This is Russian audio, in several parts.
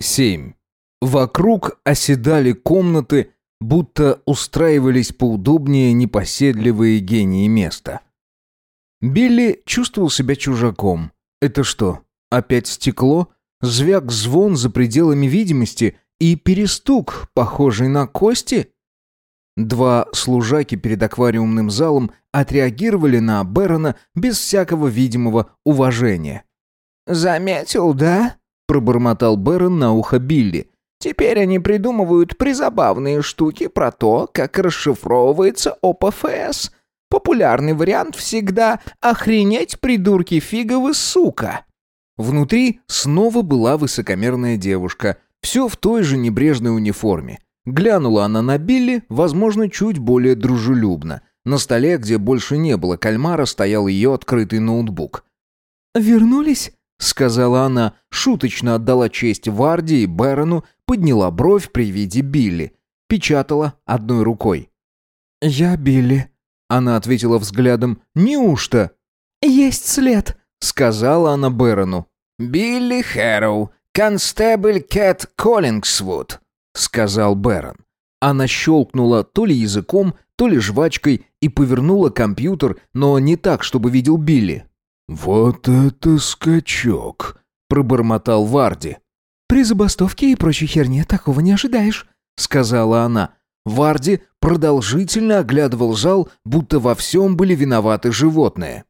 7. Вокруг оседали комнаты, будто устраивались поудобнее непоседливые гении места. Билли чувствовал себя чужаком. Это что, опять стекло? Звяк звон за пределами видимости и перестук, похожий на кости? Два служаки перед аквариумным залом отреагировали на Бэрона без всякого видимого уважения. «Заметил, да?» Пробормотал Бэрон на ухо Билли. Теперь они придумывают призабавные штуки про то, как расшифровывается ОПФС. Популярный вариант всегда «Охренеть, придурки фиговы, сука!» Внутри снова была высокомерная девушка, все в той же небрежной униформе. Глянула она на Билли, возможно, чуть более дружелюбно. На столе, где больше не было кальмара, стоял ее открытый ноутбук. «Вернулись?» Сказала она, шуточно отдала честь Варди и Бэрону, подняла бровь при виде Билли, печатала одной рукой. «Я Билли», — она ответила взглядом. «Неужто?» «Есть след», — сказала она Бэрону. «Билли Хэроу, констебль Кэт Коллингсвуд», — сказал Бэрон. Она щелкнула то ли языком, то ли жвачкой и повернула компьютер, но не так, чтобы видел Билли. «Вот это скачок!» — пробормотал Варди. «При забастовке и прочей херне такого не ожидаешь», — сказала она. Варди продолжительно оглядывал зал, будто во всем были виноваты животные.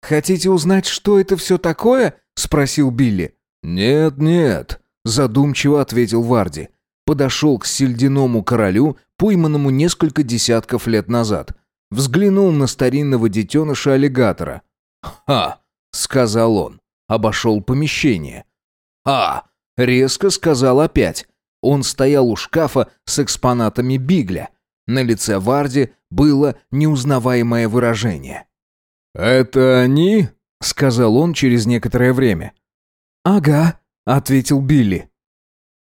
«Хотите узнать, что это все такое?» — спросил Билли. «Нет, нет», — задумчиво ответил Варди. Подошел к сельдяному королю, пойманному несколько десятков лет назад. Взглянул на старинного детеныша аллигатора. «Ха! Сказал он. Обошел помещение. «А!» — резко сказал опять. Он стоял у шкафа с экспонатами Бигля. На лице Варди было неузнаваемое выражение. «Это они?» — сказал он через некоторое время. «Ага», — ответил Билли.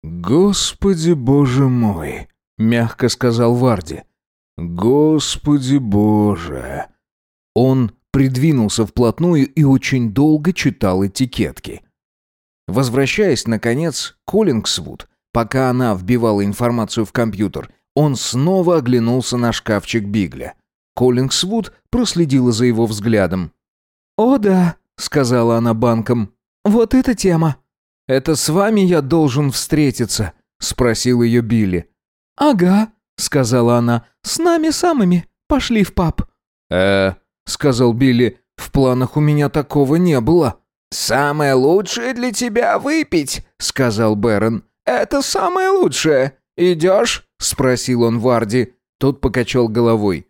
«Господи боже мой!» — мягко сказал Варди. «Господи боже!» Он придвинулся вплотную и очень долго читал этикетки. Возвращаясь, наконец, к Коллингсвуд, пока она вбивала информацию в компьютер, он снова оглянулся на шкафчик Бигля. Коллингсвуд проследила за его взглядом. «О да», — сказала она банком, — «вот эта тема». «Это с вами я должен встретиться?» — спросил ее Билли. «Ага», — сказала она, — «с нами самыми. Пошли в паб». «Э, — сказал Билли. «В планах у меня такого не было». «Самое лучшее для тебя выпить», — сказал Бэрон. «Это самое лучшее. Идешь?» — спросил он Варди. Тот покачал головой.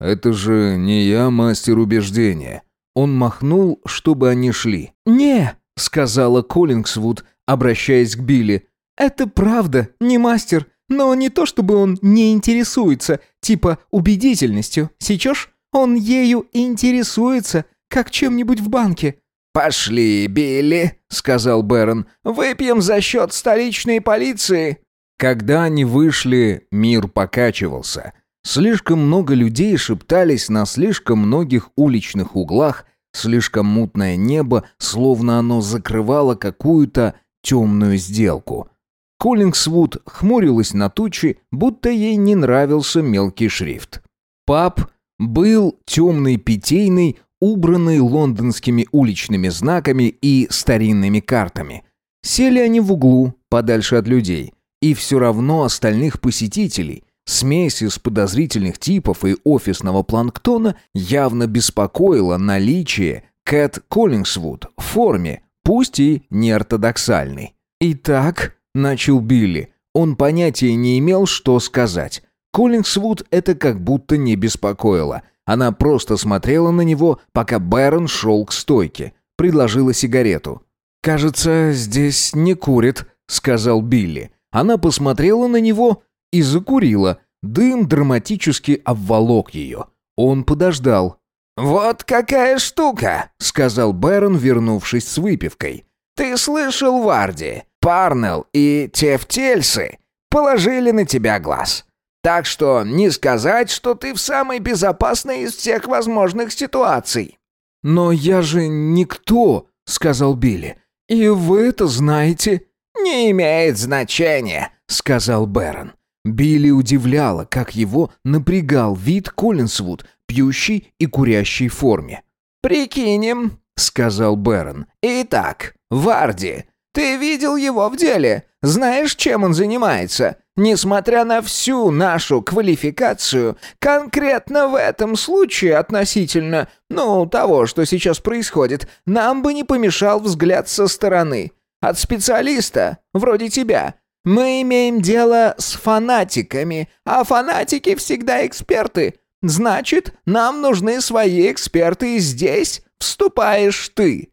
«Это же не я мастер убеждения». Он махнул, чтобы они шли. «Не», — сказала Коллингсвуд, обращаясь к Билли. «Это правда, не мастер, но не то чтобы он не интересуется, типа убедительностью. Сечешь?» Он ею интересуется, как чем-нибудь в банке». «Пошли, Билли», — сказал Бэрон. «Выпьем за счет столичной полиции». Когда они вышли, мир покачивался. Слишком много людей шептались на слишком многих уличных углах, слишком мутное небо, словно оно закрывало какую-то темную сделку. Коллингсвуд хмурилась на тучи, будто ей не нравился мелкий шрифт. Пап был темный питейный, убранный лондонскими уличными знаками и старинными картами. Сели они в углу, подальше от людей, и все равно остальных посетителей, смесь из подозрительных типов и офисного планктона явно беспокоило наличие Кэт Коллингсвуд в форме, пусть и неортодоксальной. «Итак», — начал Билли, он понятия не имел, что сказать. Коллингсвуд это как будто не беспокоило. Она просто смотрела на него, пока Бэрон шел к стойке. Предложила сигарету. «Кажется, здесь не курит», — сказал Билли. Она посмотрела на него и закурила. Дым драматически обволок ее. Он подождал. «Вот какая штука», — сказал Бэрон, вернувшись с выпивкой. «Ты слышал, Варди? Парнелл и Тефтельсы положили на тебя глаз. Так что не сказать, что ты в самой безопасной из всех возможных ситуаций». «Но я же никто», — сказал Билли. «И вы это знаете». «Не имеет значения», — сказал Бэрон. Билли удивляло, как его напрягал вид Коллинсвуд, пьющий и курящий форме. «Прикинем», — сказал Бэрон. «Итак, Варди, ты видел его в деле? Знаешь, чем он занимается? Несмотря на всю нашу квалификацию, конкретно в этом случае относительно, ну, того, что сейчас происходит, нам бы не помешал взгляд со стороны. От специалиста, вроде тебя. Мы имеем дело с фанатиками, а фанатики всегда эксперты. Значит, нам нужны свои эксперты, и здесь вступаешь ты».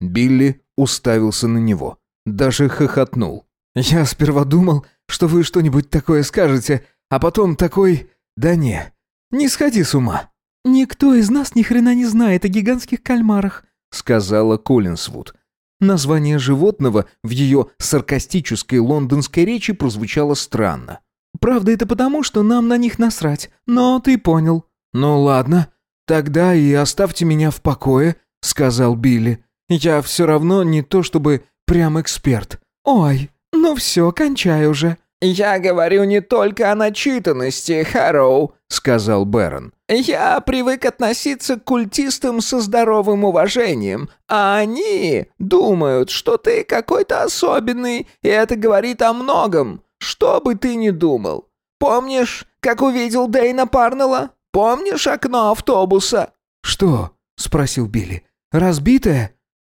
Билли уставился на него, даже хохотнул. «Я сперва думал, что вы что-нибудь такое скажете, а потом такой... Да не, не сходи с ума». «Никто из нас ни хрена не знает о гигантских кальмарах», — сказала Коллинсвуд. Название животного в ее саркастической лондонской речи прозвучало странно. «Правда, это потому, что нам на них насрать, но ты понял». «Ну ладно, тогда и оставьте меня в покое», — сказал Билли. «Я все равно не то чтобы прям эксперт». «Ой, ну все, кончай уже». «Я говорю не только о начитанности, Харроу», — сказал Бэрон. «Я привык относиться к культистам со здоровым уважением, а они думают, что ты какой-то особенный, и это говорит о многом, что бы ты ни думал. Помнишь, как увидел Дэйна Парнелла? Помнишь окно автобуса?» «Что?» — спросил Билли. «Разбитое?»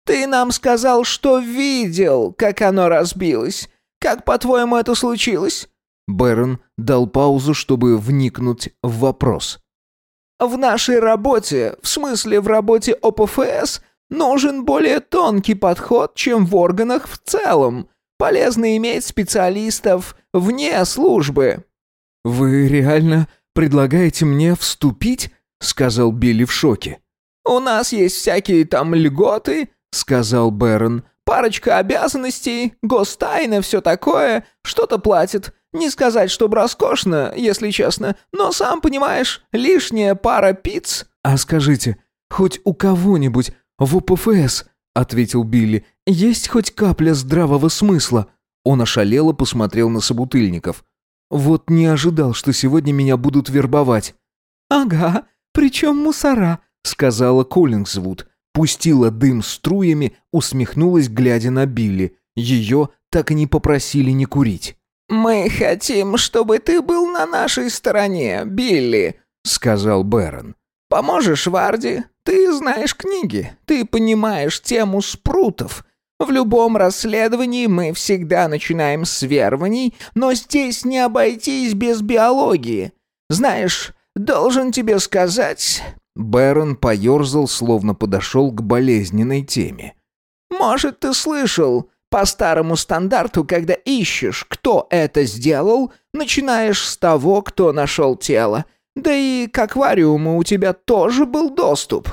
«Ты нам сказал, что видел, как оно разбилось. Как, по-твоему, это случилось?» Бэрон дал паузу, чтобы вникнуть в вопрос. «В нашей работе, в смысле в работе ОПФС, нужен более тонкий подход, чем в органах в целом. Полезно иметь специалистов вне службы». «Вы реально предлагаете мне вступить?» — сказал Билли в шоке. «У нас есть всякие там льготы», — сказал Бэрон. Парочка обязанностей, гостайна, все такое, что-то платит. Не сказать, что роскошно, если честно, но сам понимаешь, лишняя пара пиц». «А скажите, хоть у кого-нибудь в УПФС, — ответил Билли, — есть хоть капля здравого смысла?» Он ошалело посмотрел на собутыльников. «Вот не ожидал, что сегодня меня будут вербовать». «Ага, причем мусора», — сказала Коллингсвуд пустила дым струями, усмехнулась, глядя на Билли. Ее так и не попросили не курить. «Мы хотим, чтобы ты был на нашей стороне, Билли», — сказал Бэрон. «Поможешь Варди? Ты знаешь книги, ты понимаешь тему спрутов. В любом расследовании мы всегда начинаем с верований, но здесь не обойтись без биологии. Знаешь, должен тебе сказать, Бэрон поерзал, словно подошел к болезненной теме. «Может, ты слышал, по старому стандарту, когда ищешь, кто это сделал, начинаешь с того, кто нашел тело. Да и к аквариуму у тебя тоже был доступ».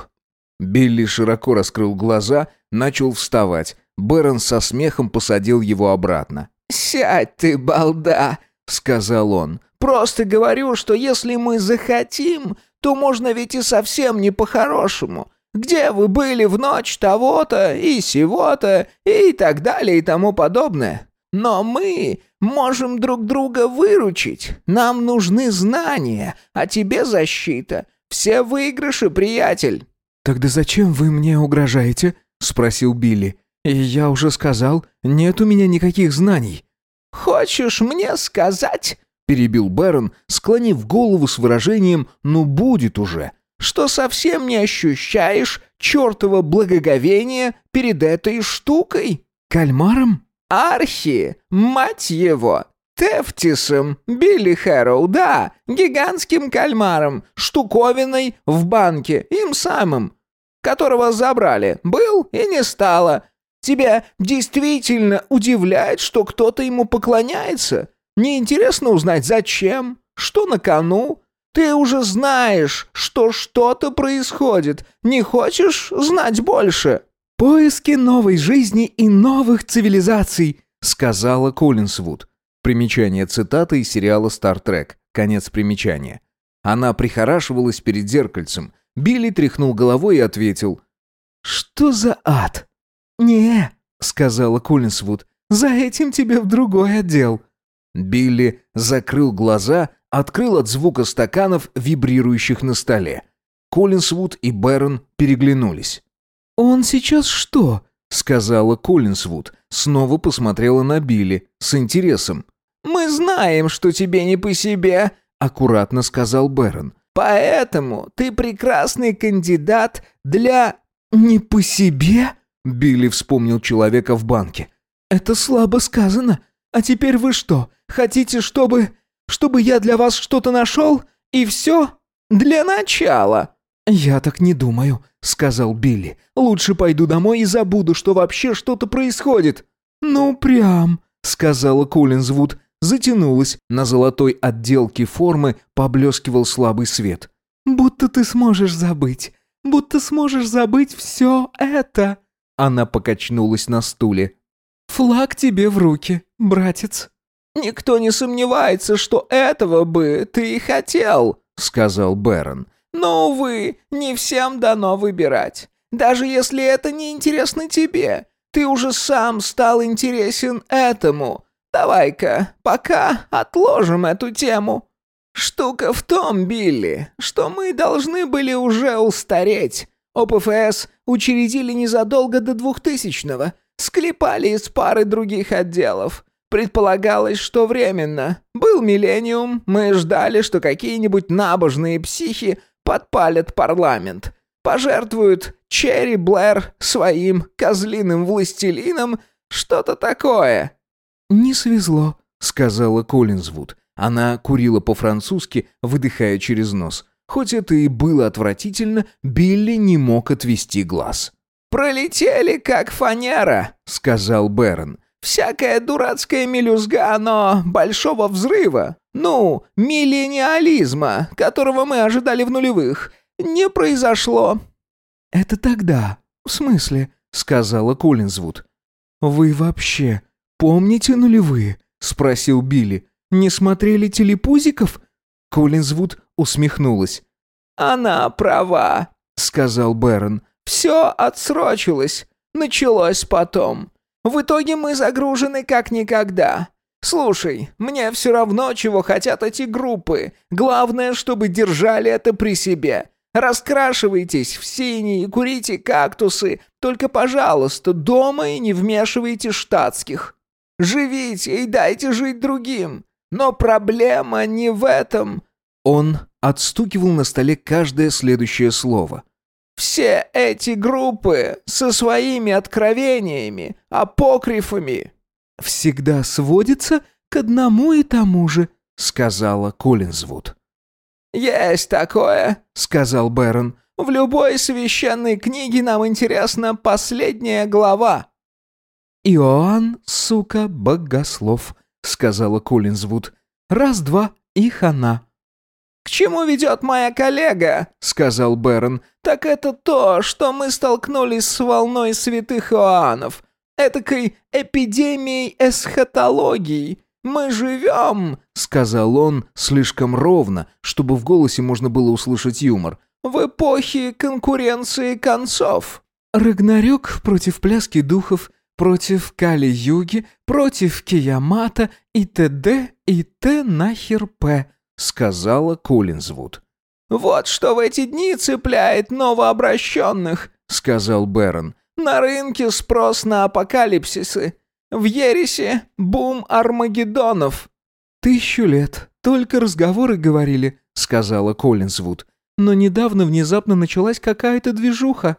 Билли широко раскрыл глаза, начал вставать. Бэрон со смехом посадил его обратно. «Сядь ты, балда!» — сказал он. «Просто говорю, что если мы захотим, то можно ведь и совсем не по-хорошему. Где вы были в ночь того-то и сего-то и так далее и тому подобное. Но мы можем друг друга выручить. Нам нужны знания, а тебе защита. Все выигрыши, приятель». «Тогда зачем вы мне угрожаете?» — спросил Билли. «И я уже сказал, нет у меня никаких знаний». «Хочешь мне сказать?» Перебил Бэрон, склонив голову с выражением «ну будет уже», что совсем не ощущаешь чертова благоговения перед этой штукой? Кальмаром? Архи, мать его! Тефтисом, Билли Хэроу, да, гигантским кальмаром, штуковиной в банке, им самым, которого забрали, был и не стало. Тебя действительно удивляет, что кто-то ему поклоняется? Не интересно узнать, зачем? Что на кону? Ты уже знаешь, что что-то происходит. Не хочешь знать больше?» «Поиски новой жизни и новых цивилизаций», — сказала Коллинсвуд. Примечание цитаты из сериала «Стартрек». Конец примечания. Она прихорашивалась перед зеркальцем. Билли тряхнул головой и ответил. «Что за ад?» «Не», — сказала Коллинсвуд. За этим тебе в другой отдел». Билли закрыл глаза, открыл от звука стаканов, вибрирующих на столе. Коллинсвуд и Бэрон переглянулись. «Он сейчас что?» — сказала Коллинсвуд. Снова посмотрела на Билли с интересом. «Мы знаем, что тебе не по себе», — аккуратно сказал Бэрон. «Поэтому ты прекрасный кандидат для...» «Не по себе?» — Билли вспомнил человека в банке. «Это слабо сказано. А теперь вы что, хотите, чтобы... чтобы я для вас что-то нашел? И все? Для начала?» «Я так не думаю», — сказал Билли. «Лучше пойду домой и забуду, что вообще что-то происходит». «Ну, прям», — сказала Коллинзвуд. Затянулась. На золотой отделке формы поблескивал слабый свет. «Будто ты сможешь забыть. Будто сможешь забыть все это». Она покачнулась на стуле. «Флаг тебе в руки, братец». «Никто не сомневается, что этого бы ты и хотел», — сказал Бэрон. «Но, увы, не всем дано выбирать. Даже если это не интересно тебе, ты уже сам стал интересен этому. Давай-ка пока отложим эту тему. Штука в том, Билли, что мы должны были уже устареть. ОПФС учредили незадолго до двухтысячного, склепали из пары других отделов. Предполагалось, что временно. Был миллениум, мы ждали, что какие-нибудь набожные психи подпалят парламент. Пожертвуют Черри Блэр своим козлиным властелином, что-то такое. «Не свезло», — сказала Коллинзвуд. Она курила по-французски, выдыхая через нос. Хоть это и было отвратительно, Билли не мог отвести глаз. «Пролетели, как фанера», — сказал Бэрон. «Всякая дурацкая мелюзга, но большого взрыва, ну, миллениализма, которого мы ожидали в нулевых, не произошло». «Это тогда. В смысле?» — сказала Коллинзвуд. «Вы вообще помните нулевые?» — спросил Билли. «Не смотрели телепузиков?» Коллинзвуд усмехнулась. «Она права», — сказал Бэрон. Все отсрочилось. Началось потом. В итоге мы загружены как никогда. Слушай, мне все равно, чего хотят эти группы. Главное, чтобы держали это при себе. Раскрашивайтесь в синий, курите кактусы. Только, пожалуйста, дома и не вмешивайте штатских. Живите и дайте жить другим. Но проблема не в этом. Он отстукивал на столе каждое следующее слово. Все эти группы со своими откровениями, апокрифами...» «Всегда сводится к одному и тому же», — сказала Коллинзвуд. «Есть такое», — сказал Бэрон. «В любой священной книге нам интересна последняя глава». «Иоанн, сука, богослов», — сказала Коллинзвуд. «Раз-два и хана». «К чему ведет моя коллега?» — сказал Бэрон. «Так это то, что мы столкнулись с волной святых Иоаннов, этакой эпидемией эсхатологии. Мы живем», — сказал он слишком ровно, чтобы в голосе можно было услышать юмор, «в эпохе конкуренции концов». «Рагнарёк против пляски духов», против Кали-Юги, против Киямата и т.д. и т. нахер п. — сказала Коллинзвуд. «Вот что в эти дни цепляет новообращенных», — сказал Бэрон. «На рынке спрос на апокалипсисы. В Ересе бум Армагеддонов». «Тысячу лет. Только разговоры говорили», — сказала Коллинзвуд. «Но недавно внезапно началась какая-то движуха».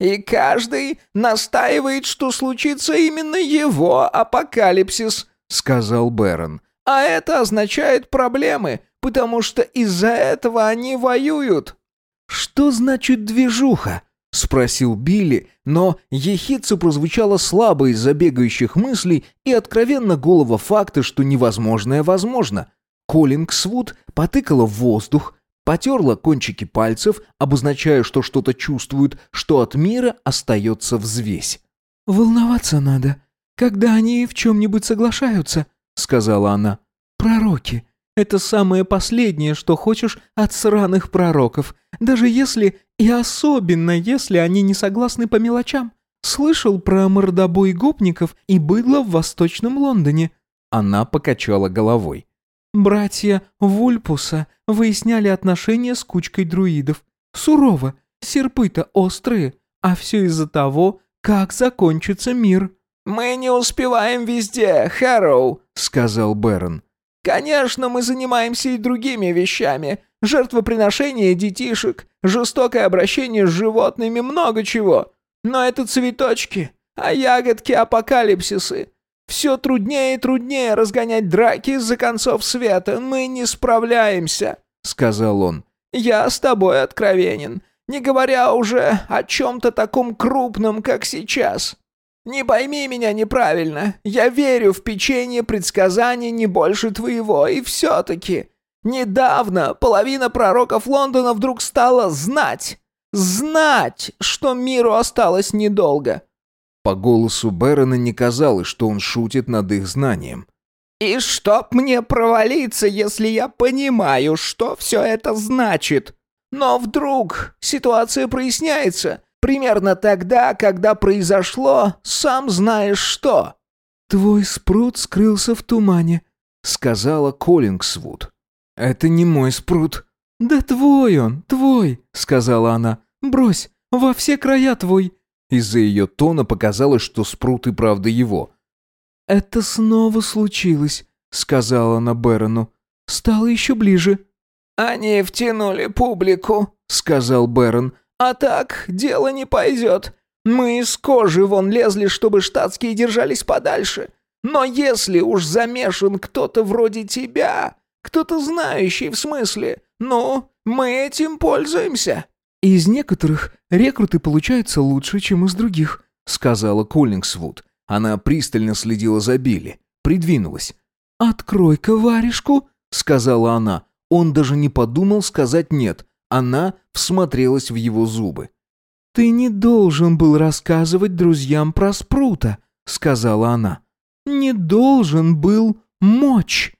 «И каждый настаивает, что случится именно его апокалипсис», — сказал Бэрон. А это означает проблемы, потому что из-за этого они воюют». «Что значит движуха?» — спросил Билли, но ехидца прозвучало слабо из-за бегающих мыслей и откровенно голого факта, что невозможное возможно. Коллингсвуд потыкала в воздух, потерла кончики пальцев, обозначая, что что-то чувствует, что от мира остается взвесь. «Волноваться надо, когда они в чем-нибудь соглашаются», сказала она. «Пророки. Это самое последнее, что хочешь от сраных пророков, даже если и особенно если они не согласны по мелочам. слышал про мордобой гопников и быдло в Восточном Лондоне?» Она покачала головой. «Братья Вульпуса выясняли отношения с кучкой друидов. Сурово, серпы-то острые, а все из-за того, как закончится мир». «Мы не успеваем везде, Хэроу», — сказал Бэрон. «Конечно, мы занимаемся и другими вещами. Жертвоприношение детишек, жестокое обращение с животными, много чего. Но это цветочки, а ягодки — апокалипсисы. Все труднее и труднее разгонять драки из-за концов света. Мы не справляемся», — сказал он. «Я с тобой откровенен, не говоря уже о чем-то таком крупном, как сейчас. Не пойми меня неправильно. Я верю в печенье предсказаний не больше твоего, и все-таки недавно половина пророков Лондона вдруг стала знать, знать, что миру осталось недолго». По голосу Бэрона не казалось, что он шутит над их знанием. «И чтоб мне провалиться, если я понимаю, что все это значит. Но вдруг ситуация проясняется, примерно тогда, когда произошло, сам знаешь что». «Твой спрут скрылся в тумане», — сказала Коллингсвуд. «Это не мой спрут». «Да твой он, твой», — сказала она. «Брось, во все края твой». Из-за ее тона показалось, что спрут и правда его. «Это снова случилось», — сказала она Бэрону. «Стало еще ближе». «Они втянули публику», — сказал Бэрон. «А так дело не пойдет. Мы из кожи вон лезли, чтобы штатские держались подальше. Но если уж замешан кто-то вроде тебя, кто-то знающий в смысле, ну, мы этим пользуемся». «Из некоторых рекруты получаются лучше, чем из других», — сказала Коллингсвуд. Она пристально следила за Билли, придвинулась. «Открой-ка варежку», — сказала она. Он даже не подумал сказать «нет». Она всмотрелась в его зубы. «Ты не должен был рассказывать друзьям про Спрута», — сказала она. «Не должен был мочь».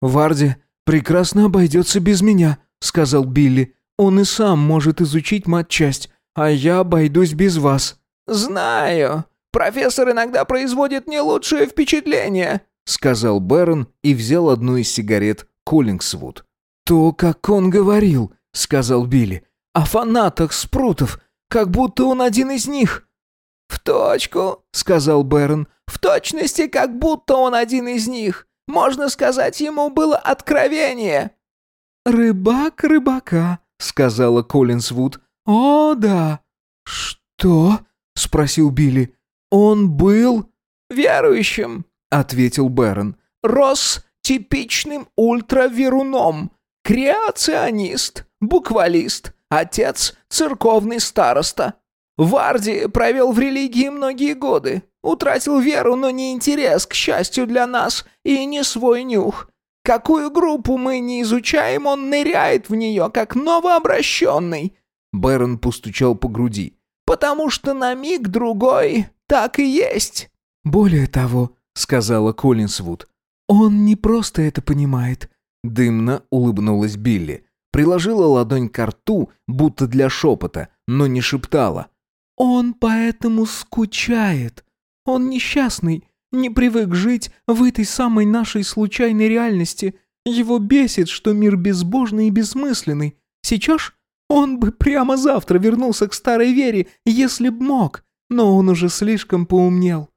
«Варди прекрасно обойдется без меня», — сказал Билли. Он и сам может изучить матчасть, а я обойдусь без вас». «Знаю. Профессор иногда производит не лучшее впечатление», — сказал Бэрон и взял одну из сигарет Коллингсвуд. «То, как он говорил», — сказал Билли, — «о фанатах Спрутов, как будто он один из них». «В точку», — сказал Бэрон, — «в точности, как будто он один из них. Можно сказать, ему было откровение». «Рыбак рыбака», сказала Коллинсвуд. «О, да». «Что?» — спросил Билли. «Он был...» «Верующим», — ответил Бэрон. «Рос типичным ультраверуном. Креационист, буквалист, отец церковный староста. Варди провел в религии многие годы. Утратил веру, но не интерес, к счастью для нас, и не свой нюх. Какую группу мы не изучаем, он ныряет в нее, как новообращенный». Бэрон постучал по груди. «Потому что на миг другой так и есть». «Более того», — сказала Коллинсвуд, — «он не просто это понимает». Дымно улыбнулась Билли. Приложила ладонь к рту, будто для шепота, но не шептала. «Он поэтому скучает. Он несчастный, не привык жить в этой самой нашей случайной реальности. Его бесит, что мир безбожный и бессмысленный. Сейчас он бы прямо завтра вернулся к старой вере, если б мог, но он уже слишком поумнел».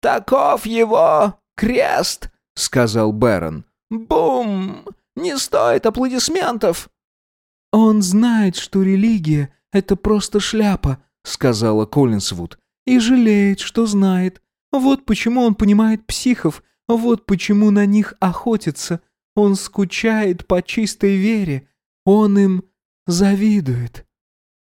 «Таков его крест», — сказал Бэрон. «Бум! Не стоит аплодисментов!» «Он знает, что религия — это просто шляпа», — сказала Коллинсвуд, «и жалеет, что знает. Вот почему он понимает психов, вот почему на них охотится. Он скучает по чистой вере, он им завидует.